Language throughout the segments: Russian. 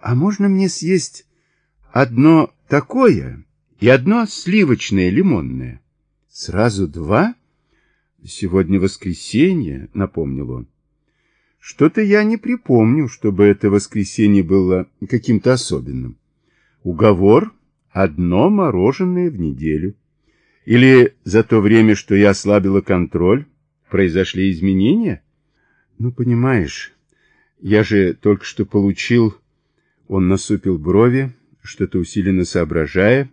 а можно мне съесть одно такое и одно сливочное лимонное? Сразу два? Сегодня воскресенье, напомнил он. Что-то я не припомню, чтобы это воскресенье было каким-то особенным. Уговор — одно мороженое в неделю. Или за то время, что я ослабила контроль, произошли изменения? Ну, понимаешь, я же только что получил... Он насупил брови, что-то усиленно соображая,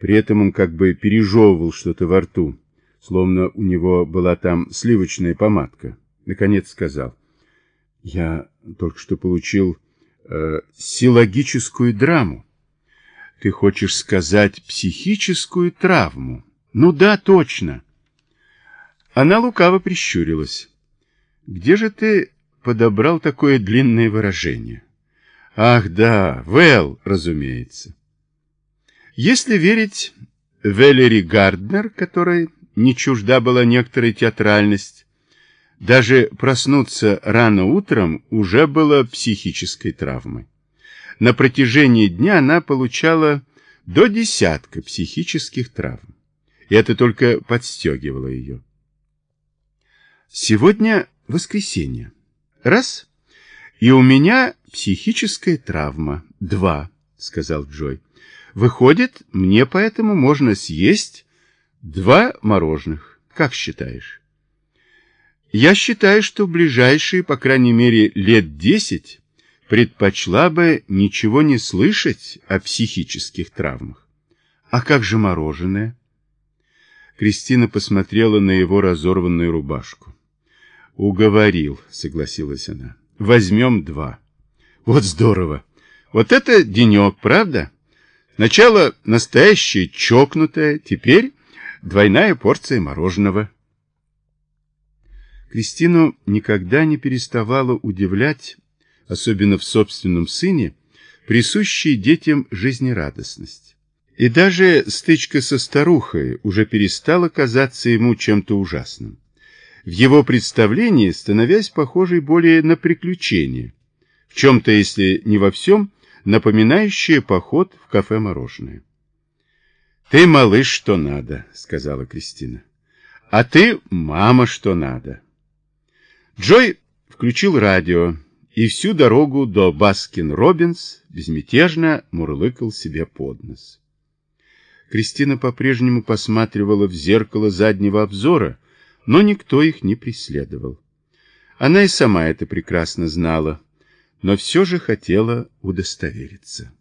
при этом он как бы пережевывал что-то во рту, словно у него была там сливочная помадка. Наконец сказал, я только что получил э, силлогическую драму. Ты хочешь сказать психическую травму? Ну да, точно. Она лукаво прищурилась. Где же ты подобрал такое длинное выражение? Ах да, Вэл, разумеется. Если верить Веллери Гарднер, которой не чужда была некоторая театральность, даже проснуться рано утром уже было психической травмой. На протяжении дня она получала до десятка психических травм. И это только подстегивало ее. Сегодня воскресенье. Раз. И у меня психическая травма. Два, сказал Джой. Выходит, мне поэтому можно съесть два мороженых. Как считаешь? Я считаю, что в ближайшие, по крайней мере, лет десять предпочла бы ничего не слышать о психических травмах. А как же мороженое? Кристина посмотрела на его разорванную рубашку. «Уговорил», — согласилась она. «Возьмем два». «Вот здорово! Вот это денек, правда? Сначала настоящее чокнутое, теперь двойная порция мороженого». Кристину никогда не переставала удивлять, особенно в собственном сыне, присущие детям жизнерадостность. И даже стычка со старухой уже перестала казаться ему чем-то ужасным в его представлении становясь похожей более на приключение, в чем-то, если не во всем, напоминающее поход в кафе-мороженое. «Ты, малыш, что надо», — сказала Кристина. «А ты, мама, что надо». Джой включил радио и всю дорогу до Baskin-Robbins безмятежно мурлыкал себе под нос. Кристина по-прежнему посматривала в зеркало заднего обзора, но никто их не преследовал. Она и сама это прекрасно знала, но все же хотела удостовериться.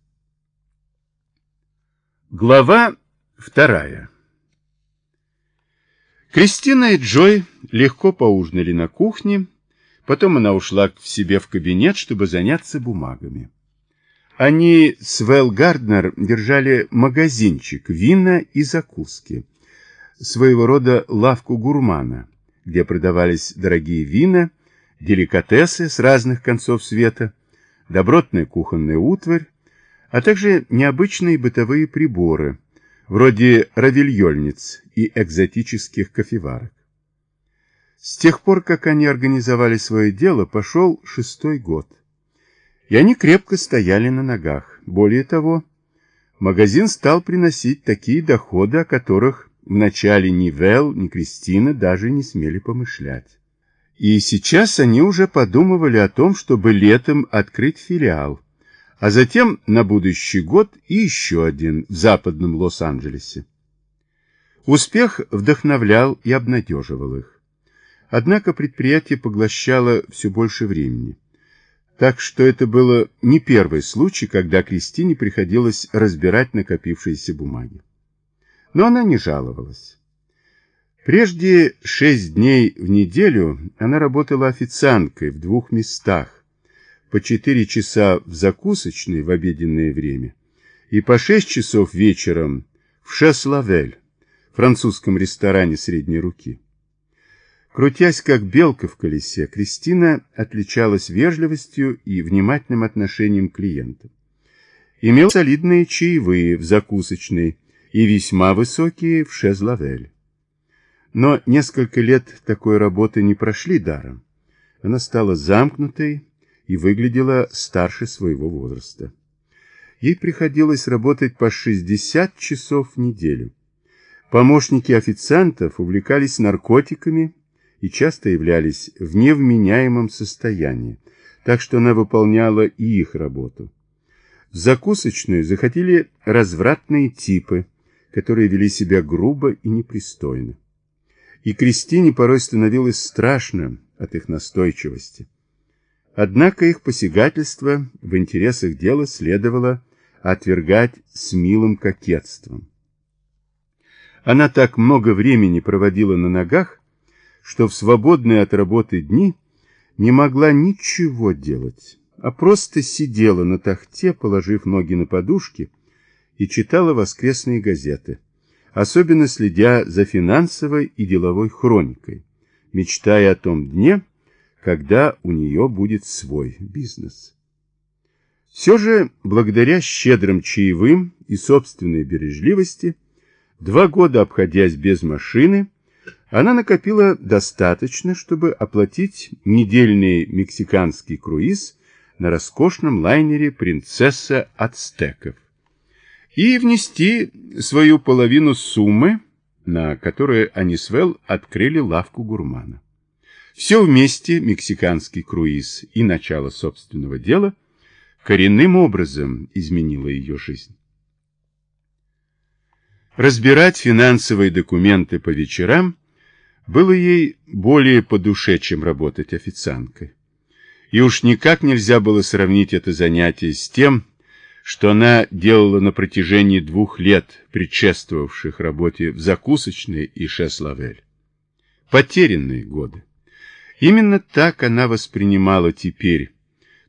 Глава вторая Кристина и Джой легко поужинали на кухне, потом она ушла к себе в кабинет, чтобы заняться бумагами. Они с Вэл Гарднер держали магазинчик, вина и закуски своего рода лавку гурмана, где продавались дорогие вина, деликатесы с разных концов света, добротная кухонная утварь, а также необычные бытовые приборы, вроде равильольниц и экзотических кофеварок. С тех пор, как они организовали свое дело, пошел шестой год. И они крепко стояли на ногах. Более того, магазин стал приносить такие доходы, о которых Вначале ни Вэл, ни Кристина даже не смели помышлять. И сейчас они уже подумывали о том, чтобы летом открыть филиал, а затем на будущий год и еще один в западном Лос-Анджелесе. Успех вдохновлял и обнадеживал их. Однако предприятие поглощало все больше времени. Так что это было не первый случай, когда Кристине приходилось разбирать накопившиеся бумаги но она не жаловалась. Прежде шесть дней в неделю она работала официанткой в двух местах, по четыре часа в закусочной в обеденное время и по шесть часов вечером в Шеславель, французском ресторане средней руки. Крутясь как белка в колесе, Кристина отличалась вежливостью и внимательным отношением к клиентам. Имел солидные чаевые в закусочной, и весьма высокие в Шезлавель. Но несколько лет такой работы не прошли даром. Она стала замкнутой и выглядела старше своего возраста. Ей приходилось работать по 60 часов в неделю. Помощники официантов увлекались наркотиками и часто являлись в невменяемом состоянии, так что она выполняла и их работу. В закусочную заходили развратные типы, которые вели себя грубо и непристойно. И Кристине порой становилось страшно от их настойчивости. Однако их посягательство в интересах дела следовало отвергать с милым кокетством. Она так много времени проводила на ногах, что в свободные от работы дни не могла ничего делать, а просто сидела на тахте, положив ноги на подушки, и читала воскресные газеты, особенно следя за финансовой и деловой хроникой, мечтая о том дне, когда у нее будет свой бизнес. Все же, благодаря щедрым чаевым и собственной бережливости, два года обходясь без машины, она накопила достаточно, чтобы оплатить недельный мексиканский круиз на роскошном лайнере «Принцесса Ацтеков» и внести свою половину суммы, на которую они с открыли лавку гурмана. Все вместе, мексиканский круиз и начало собственного дела, коренным образом изменило ее жизнь. Разбирать финансовые документы по вечерам было ей более по душе, чем работать официанткой. И уж никак нельзя было сравнить это занятие с тем, что она делала на протяжении двух лет, предшествовавших работе в закусочной и Шеславель. Потерянные годы. Именно так она воспринимала теперь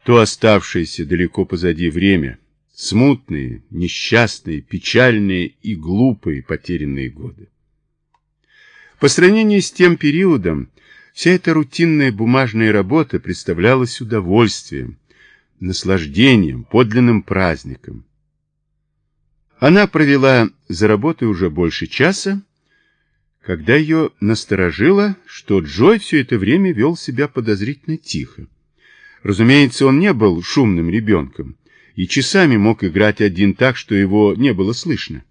то оставшееся далеко позади время, смутные, несчастные, печальные и глупые потерянные годы. По сравнению с тем периодом, вся эта рутинная бумажная работа представлялась удовольствием, наслаждением, подлинным праздником. Она провела за работой уже больше часа, когда ее насторожило, что Джой все это время вел себя подозрительно тихо. Разумеется, он не был шумным ребенком и часами мог играть один так, что его не было слышно.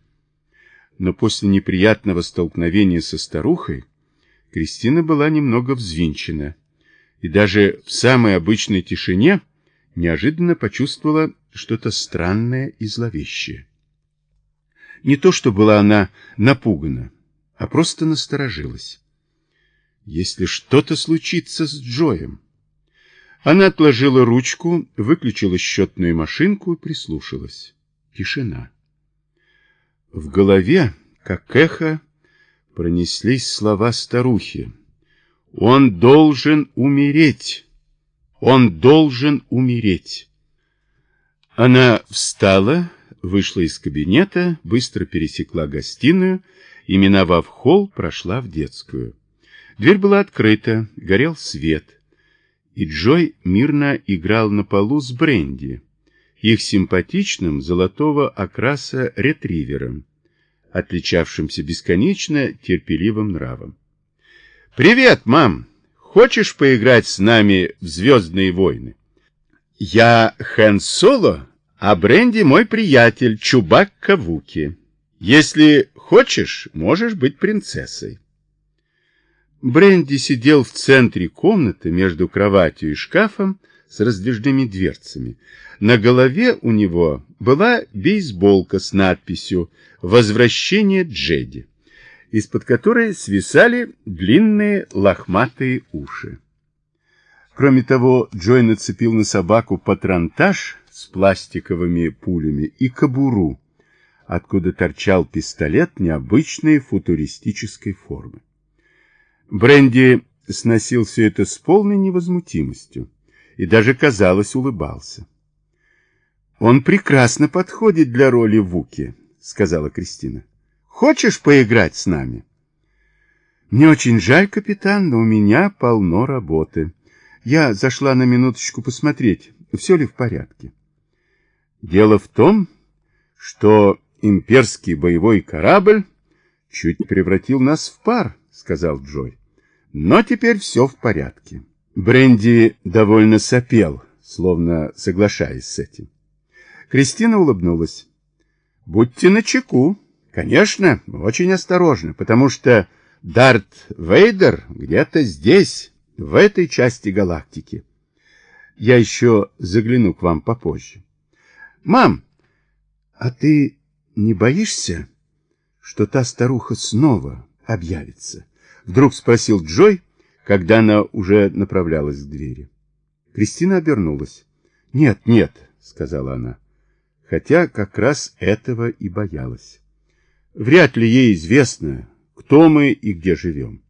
Но после неприятного столкновения со старухой Кристина была немного взвинчена и даже в самой обычной тишине неожиданно почувствовала что-то странное и зловещее. Не то, что была она напугана, а просто насторожилась. Если что-то случится с Джоем... Она отложила ручку, выключила счетную машинку и прислушалась. Тишина. В голове, как эхо, пронеслись слова старухи. «Он должен умереть! Он должен умереть!» Она встала, вышла из кабинета, быстро пересекла гостиную и, миновав холл, прошла в детскую. Дверь была открыта, горел свет, и Джой мирно играл на полу с Бренди их симпатичным золотого окраса ретривером, отличавшимся бесконечно терпеливым нравом. «Привет, мам! Хочешь поиграть с нами в «Звездные войны»?» «Я Хэн Соло, а Бренди мой приятель Чубакка Вуки. Если хочешь, можешь быть принцессой». Бренди сидел в центре комнаты между кроватью и шкафом с раздвижными дверцами, на голове у него была бейсболка с надписью «Возвращение Джеди», из-под которой свисали длинные лохматые уши. Кроме того, Джой нацепил на собаку патронтаж с пластиковыми пулями и кобуру, откуда торчал пистолет необычной футуристической формы. Бренди сносил все это с полной невозмутимостью и даже, казалось, улыбался. Он прекрасно подходит для роли Вуки, сказала Кристина. Хочешь поиграть с нами? Мне очень жаль, капитан, но у меня полно работы. Я зашла на минуточку посмотреть, все ли в порядке. Дело в том, что имперский боевой корабль чуть превратил нас в пар, сказал Джой. Но теперь все в порядке. Бренди довольно сопел, словно соглашаясь с этим. Кристина улыбнулась. «Будьте начеку. Конечно, очень осторожно, потому что Дарт Вейдер где-то здесь, в этой части галактики. Я еще загляну к вам попозже. Мам, а ты не боишься, что та старуха снова объявится? Вдруг спросил Джой, когда она уже направлялась к двери. Кристина обернулась. «Нет, нет», — сказала она, хотя как раз этого и боялась. «Вряд ли ей известно, кто мы и где живем.